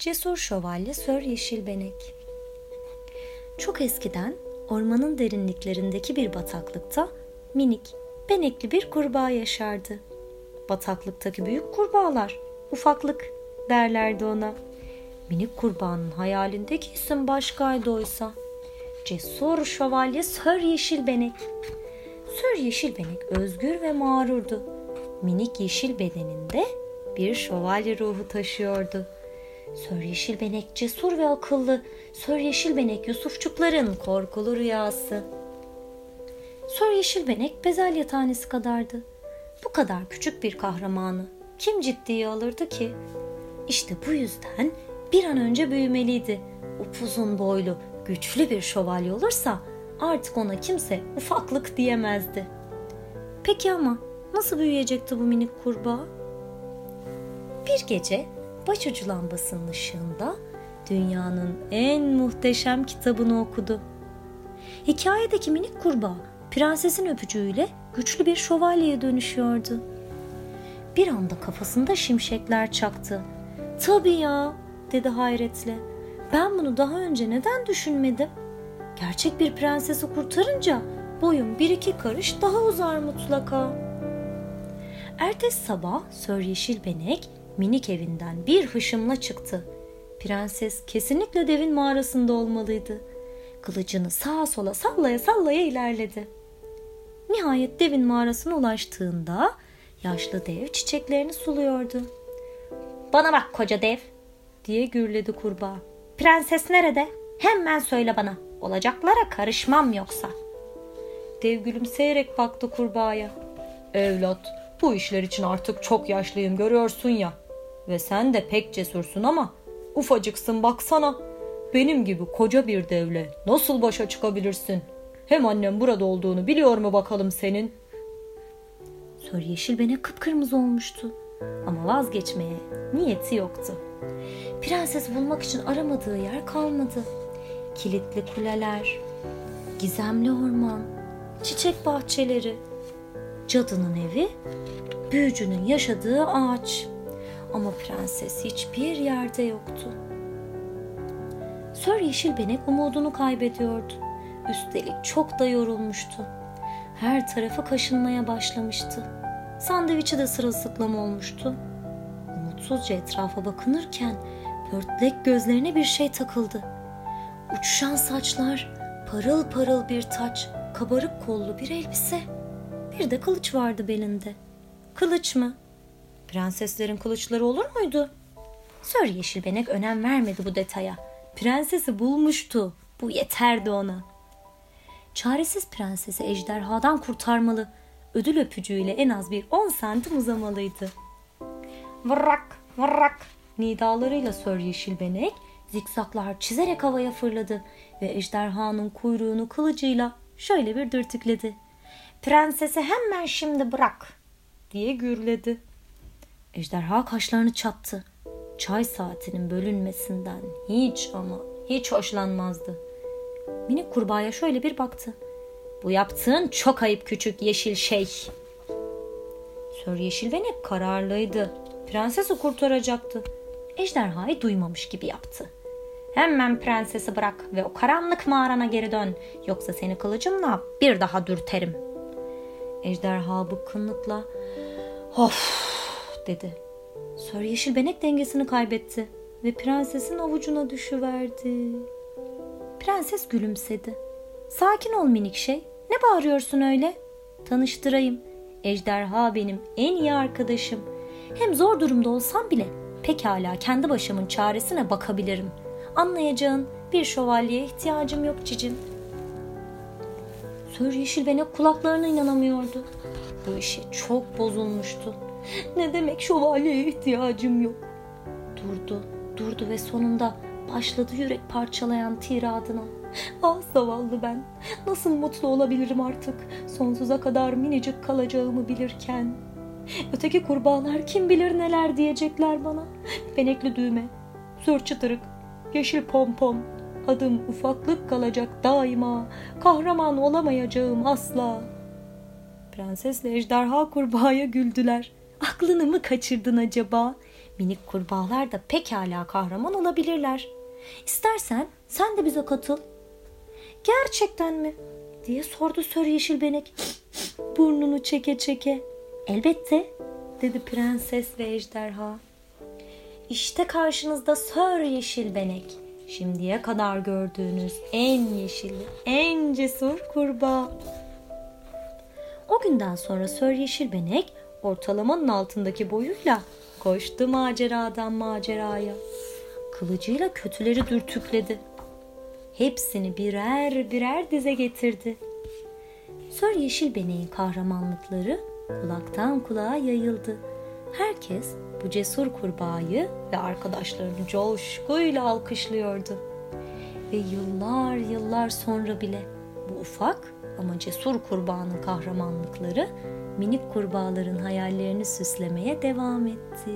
Cesur Şövalye Sör Yeşilbenek Çok eskiden ormanın derinliklerindeki bir bataklıkta minik, benekli bir kurbağa yaşardı. Bataklıktaki büyük kurbağalar, ufaklık derlerdi ona. Minik kurbağanın hayalindeki isim başkaydı oysa. Cesur Şövalye Sör Yeşilbenek. Sör Yeşilbenek özgür ve mağrurdu. Minik yeşil bedeninde bir şövalye ruhu taşıyordu. Sör Yeşilbenek cesur ve akıllı, Sör Yeşilbenek Yusufçukların korkulu rüyası. Sör Yeşilbenek bezelye tanesi kadardı. Bu kadar küçük bir kahramanı kim ciddiye alırdı ki? İşte bu yüzden bir an önce büyümeliydi. Upuzun boylu, güçlü bir şövalye olursa artık ona kimse ufaklık diyemezdi. Peki ama nasıl büyüyecekti bu minik kurbağa? Bir gece başucu lambasının ışığında dünyanın en muhteşem kitabını okudu. Hikayedeki minik kurbağa prensesin öpücüğüyle güçlü bir şövalyeye dönüşüyordu. Bir anda kafasında şimşekler çaktı. Tabii ya dedi hayretle. Ben bunu daha önce neden düşünmedim? Gerçek bir prensesi kurtarınca boyum bir iki karış daha uzar mutlaka. Ertesi sabah Sör Yeşil Benek minik evinden bir hışımla çıktı. Prenses kesinlikle devin mağarasında olmalıydı. Kılıcını sağa sola sallaya sallaya ilerledi. Nihayet devin mağarasına ulaştığında yaşlı dev çiçeklerini suluyordu. Bana bak koca dev diye gürledi kurbağa. Prenses nerede? Hemen söyle bana. Olacaklara karışmam yoksa. Dev gülümseyerek baktı kurbağaya. Evlat, bu işler için artık çok yaşlıyım görüyorsun ya. Ve sen de pek cesursun ama ufacıksın baksana. Benim gibi koca bir devle nasıl başa çıkabilirsin? Hem annem burada olduğunu biliyor mu bakalım senin? Sör Yeşil bene kıpkırmızı olmuştu. Ama vazgeçmeye niyeti yoktu. Prenses bulmak için aramadığı yer kalmadı. Kilitli kuleler, gizemli orman, çiçek bahçeleri, cadının evi, büyücünün yaşadığı ağaç. Ama prenses hiçbir yerde yoktu. Sör Yeşilbenek umudunu kaybediyordu. Üstelik çok da yorulmuştu. Her tarafı kaşınmaya başlamıştı. Sandviçi de sırılsıklam olmuştu. Umutsuzca etrafa bakınırken pörtlek gözlerine bir şey takıldı. Uçuşan saçlar, parıl parıl bir taç, kabarık kollu bir elbise. Bir de kılıç vardı belinde. Kılıç mı? Prenseslerin kılıçları olur muydu? Sör Yeşilbenek önem vermedi bu detaya. Prensesi bulmuştu. Bu yeterdi ona. Çaresiz prensesi ejderhadan kurtarmalı. Ödül öpücüğüyle en az bir 10 santim uzamalıydı. Vırrak vırrak nidalarıyla Sör Yeşilbenek zikzaklar çizerek havaya fırladı ve ejderhanın kuyruğunu kılıcıyla şöyle bir dürtükledi. Prensesi hemen şimdi bırak diye gürledi. Ejderha kaşlarını çattı. Çay saatinin bölünmesinden hiç ama hiç hoşlanmazdı. Minik kurbağaya şöyle bir baktı. Bu yaptığın çok ayıp küçük yeşil şey. Sör Yeşil Venek kararlıydı. Prensesi kurtaracaktı. Ejderhayı duymamış gibi yaptı. Hemen prensesi bırak ve o karanlık mağarana geri dön. Yoksa seni kılıcımla bir daha dürterim. Ejderha bıkkınlıkla of dedi. Sör Yeşil Benek dengesini kaybetti ve prensesin avucuna düşüverdi. Prenses gülümsedi. Sakin ol minik şey. Ne bağırıyorsun öyle? Tanıştırayım. Ejderha benim en iyi arkadaşım. Hem zor durumda olsam bile pekala kendi başımın çaresine bakabilirim. Anlayacağın bir şövalyeye ihtiyacım yok cicim. Sör Yeşil Benek kulaklarına inanamıyordu. Bu işi çok bozulmuştu. Ne demek şövalyeye ihtiyacım yok? Durdu, durdu ve sonunda başladı yürek parçalayan tiradına. Ah zavallı ben. Nasıl mutlu olabilirim artık sonsuza kadar minicik kalacağımı bilirken. Öteki kurbağalar kim bilir neler diyecekler bana. Benekli düğme, sür çıtırık, yeşil pompom. Adım ufaklık kalacak daima. Kahraman olamayacağım asla. Prensesle ejderha kurbağaya güldüler. Aklını mı kaçırdın acaba? Minik kurbağalar da pekala kahraman olabilirler. İstersen sen de bize katıl. Gerçekten mi? diye sordu Sör Yeşilbenek. Burnunu çeke çeke. Elbette dedi prenses ve ejderha. İşte karşınızda Sör Yeşilbenek. Şimdiye kadar gördüğünüz en yeşil, en cesur kurbağa. O günden sonra Sör Yeşilbenek ortalamanın altındaki boyuyla koştu maceradan maceraya. Kılıcıyla kötüleri dürtükledi. Hepsini birer birer dize getirdi. Sör Yeşilbenek'in kahramanlıkları kulaktan kulağa yayıldı. Herkes bu cesur kurbağayı ve arkadaşlarını coşkuyla alkışlıyordu. Ve yıllar yıllar sonra bile bu ufak ama cesur kurbağanın kahramanlıkları minik kurbağaların hayallerini süslemeye devam etti.